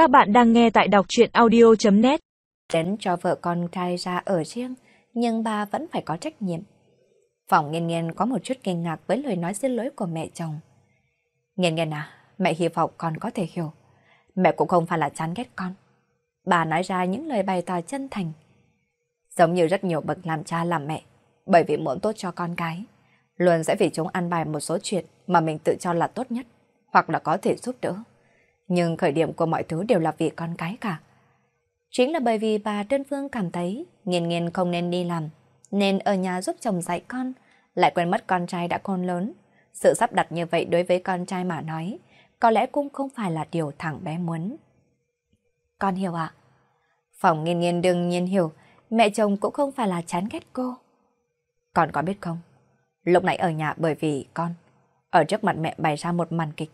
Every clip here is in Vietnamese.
Các bạn đang nghe tại đọc truyện audio.net Đến cho vợ con trai ra ở riêng, nhưng bà vẫn phải có trách nhiệm. Phòng nghiên nghiên có một chút kinh ngạc với lời nói xin lỗi của mẹ chồng. Nghiên nghiên à, mẹ hy vọng con có thể hiểu. Mẹ cũng không phải là chán ghét con. Bà nói ra những lời bày tỏ chân thành. Giống như rất nhiều bậc làm cha làm mẹ, bởi vì muốn tốt cho con cái. Luôn sẽ vì chúng ăn bài một số chuyện mà mình tự cho là tốt nhất, hoặc là có thể giúp đỡ. Nhưng khởi điểm của mọi thứ đều là vì con cái cả. Chính là bởi vì bà Trân Phương cảm thấy nghiền nghiền không nên đi làm, nên ở nhà giúp chồng dạy con, lại quên mất con trai đã con lớn. Sự sắp đặt như vậy đối với con trai mà nói, có lẽ cũng không phải là điều thằng bé muốn. Con hiểu ạ? Phòng nghiên nghiên đương nhiên hiểu, mẹ chồng cũng không phải là chán ghét cô. Con có biết không? Lúc nãy ở nhà bởi vì con, ở trước mặt mẹ bày ra một màn kịch.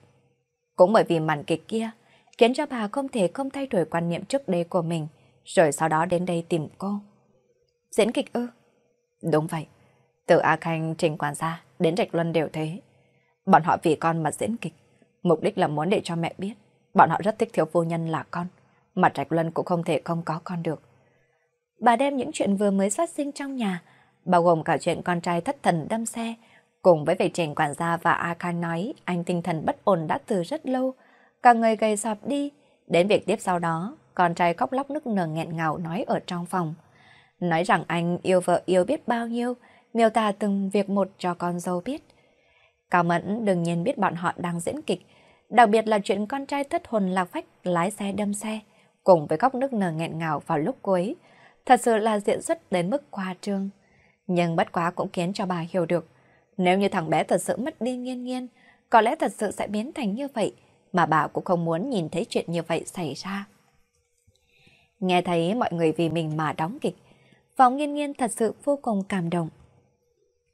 Cũng bởi vì màn kịch kia, khiến cho bà không thể không thay đổi quan niệm trước đây của mình, rồi sau đó đến đây tìm cô. Diễn kịch ư? Đúng vậy. Từ A Khanh, Trình Quản gia đến Trạch Luân đều thế. Bọn họ vì con mà diễn kịch. Mục đích là muốn để cho mẹ biết. Bọn họ rất thích thiếu phu nhân là con. Mà Trạch Luân cũng không thể không có con được. Bà đem những chuyện vừa mới phát sinh trong nhà, bao gồm cả chuyện con trai thất thần đâm xe, cùng với vị trình quản gia và A Khan nói anh tinh thần bất ổn đã từ rất lâu, cả người gầy sọp đi. Đến việc tiếp sau đó, con trai khóc lóc nức nở nghẹn ngào nói ở trong phòng. Nói rằng anh yêu vợ yêu biết bao nhiêu, miêu tả từng việc một cho con dâu biết. Cao Mẫn đương nhiên biết bọn họ đang diễn kịch, đặc biệt là chuyện con trai thất hồn lạc phách lái xe đâm xe, cùng với khóc nức nở nghẹn ngào vào lúc cuối. Thật sự là diễn xuất đến mức khoa trương. Nhưng bất quá cũng khiến cho bà hiểu được, nếu như thằng bé thật sự mất đi nghiên nghiên, có lẽ thật sự sẽ biến thành như vậy, mà bà cũng không muốn nhìn thấy chuyện như vậy xảy ra. Nghe thấy mọi người vì mình mà đóng kịch, Phòng nghiên nghiên thật sự vô cùng cảm động.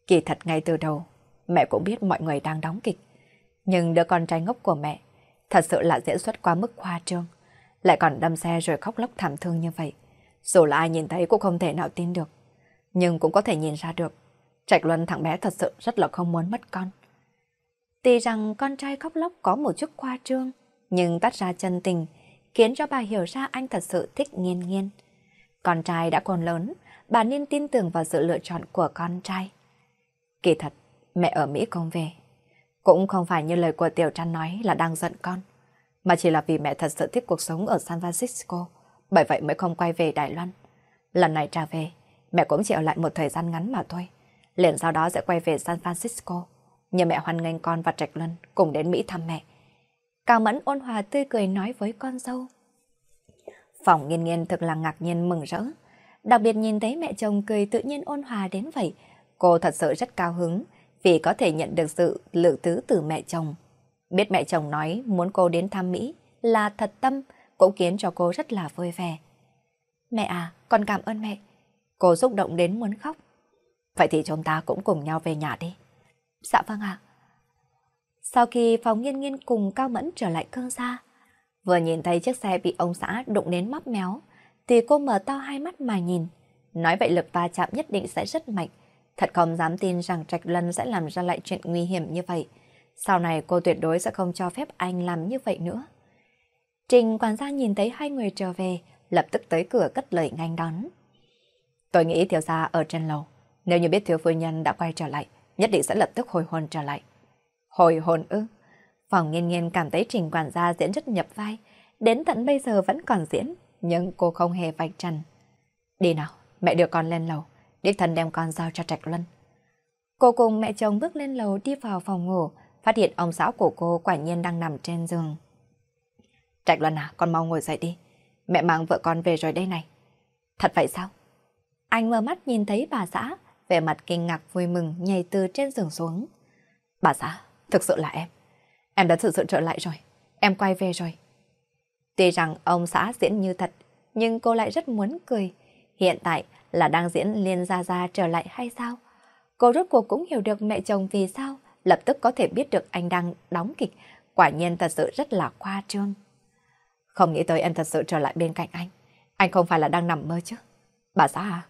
Kỳ thật ngay từ đầu, mẹ cũng biết mọi người đang đóng kịch. Nhưng đứa con trai ngốc của mẹ thật sự là diễn xuất quá mức khoa trương. Lại còn đâm xe rồi khóc lóc thảm thương như vậy. Dù là ai nhìn thấy cũng không thể nào tin được. Nhưng cũng có thể nhìn ra được. Trạch Luân thằng bé thật sự rất là không muốn mất con. Tuy rằng con trai khóc lóc có một chút khoa trương, nhưng tắt ra chân tình, khiến cho bà hiểu ra anh thật sự thích nghiên nghiên. Con trai đã còn lớn, bà nên tin tưởng vào sự lựa chọn của con trai. Kỳ thật, mẹ ở Mỹ không về. Cũng không phải như lời của Tiểu Trăn nói là đang giận con, mà chỉ là vì mẹ thật sự thích cuộc sống ở San Francisco, bởi vậy mới không quay về Đài Loan. Lần này trả về, mẹ cũng chỉ ở lại một thời gian ngắn mà thôi. Liền sau đó sẽ quay về San Francisco. Nhờ mẹ hoan nghênh con và Trạch Luân cùng đến Mỹ thăm mẹ. Cao Mẫn ôn hòa tươi cười nói với con dâu. Phòng nghiên nghiên thực là ngạc nhiên mừng rỡ. Đặc biệt nhìn thấy mẹ chồng cười tự nhiên ôn hòa đến vậy. Cô thật sự rất cao hứng vì có thể nhận được sự lự tứ từ mẹ chồng. Biết mẹ chồng nói muốn cô đến thăm Mỹ là thật tâm cũng khiến cho cô rất là vui vẻ. Mẹ à, con cảm ơn mẹ. Cô xúc động đến muốn khóc. Vậy thì chúng ta cũng cùng nhau về nhà đi. Dạ vâng ạ. Sau khi phòng nghiên nghiên cùng Cao Mẫn trở lại cơn xa, vừa nhìn thấy chiếc xe bị ông xã đụng đến móc méo, thì cô mở to hai mắt mà nhìn. Nói vậy lực va chạm nhất định sẽ rất mạnh. Thật không dám tin rằng Trạch Lân sẽ làm ra lại chuyện nguy hiểm như vậy. Sau này cô tuyệt đối sẽ không cho phép anh làm như vậy nữa. Trình quản gia nhìn thấy hai người trở về, lập tức tới cửa cất lời nganh đón. Tôi nghĩ thiếu gia ở trên lầu. Nếu như biết thiếu phu nhân đã quay trở lại, nhất định sẽ lập tức hồi hồn trở lại. Hồi hồn ư? Phòng nghiên nghiên cảm thấy trình quản gia diễn rất nhập vai, đến tận bây giờ vẫn còn diễn, nhưng cô không hề vạch trần. Đi nào, mẹ đưa con lên lầu, đích thân đem con giao cho Trạch Luân. Cô cùng mẹ chồng bước lên lầu đi vào phòng ngủ, phát hiện ông xã của cô quả nhiên đang nằm trên giường. Trạch Luân à, con mau ngồi dậy đi. Mẹ mang vợ con về rồi đây này. Thật vậy sao? Anh mở mắt nhìn thấy bà xã, vẻ mặt kinh ngạc vui mừng nhảy từ trên giường xuống. Bà xã, thực sự là em. Em đã thực sự trở lại rồi. Em quay về rồi. Tuy rằng ông xã diễn như thật, nhưng cô lại rất muốn cười. Hiện tại là đang diễn Liên Gia Gia trở lại hay sao? Cô rốt cuộc cũng hiểu được mẹ chồng vì sao, lập tức có thể biết được anh đang đóng kịch. Quả nhiên thật sự rất là khoa trương. Không nghĩ tới em thật sự trở lại bên cạnh anh. Anh không phải là đang nằm mơ chứ? Bà xã à?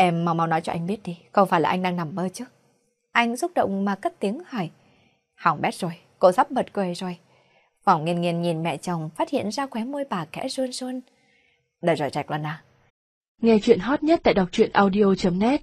Em mau mau nói cho anh biết đi, không phải là anh đang nằm mơ chứ? Anh xúc động mà cất tiếng hỏi. Hỏng bét rồi, cô sắp bật cười rồi. Phòng nghiên nghiên nhìn mẹ chồng phát hiện ra khóe môi bà khẽ run run. Đợi rồi Trạch lần à. Nghe chuyện hot nhất tại đọc truyện audio.net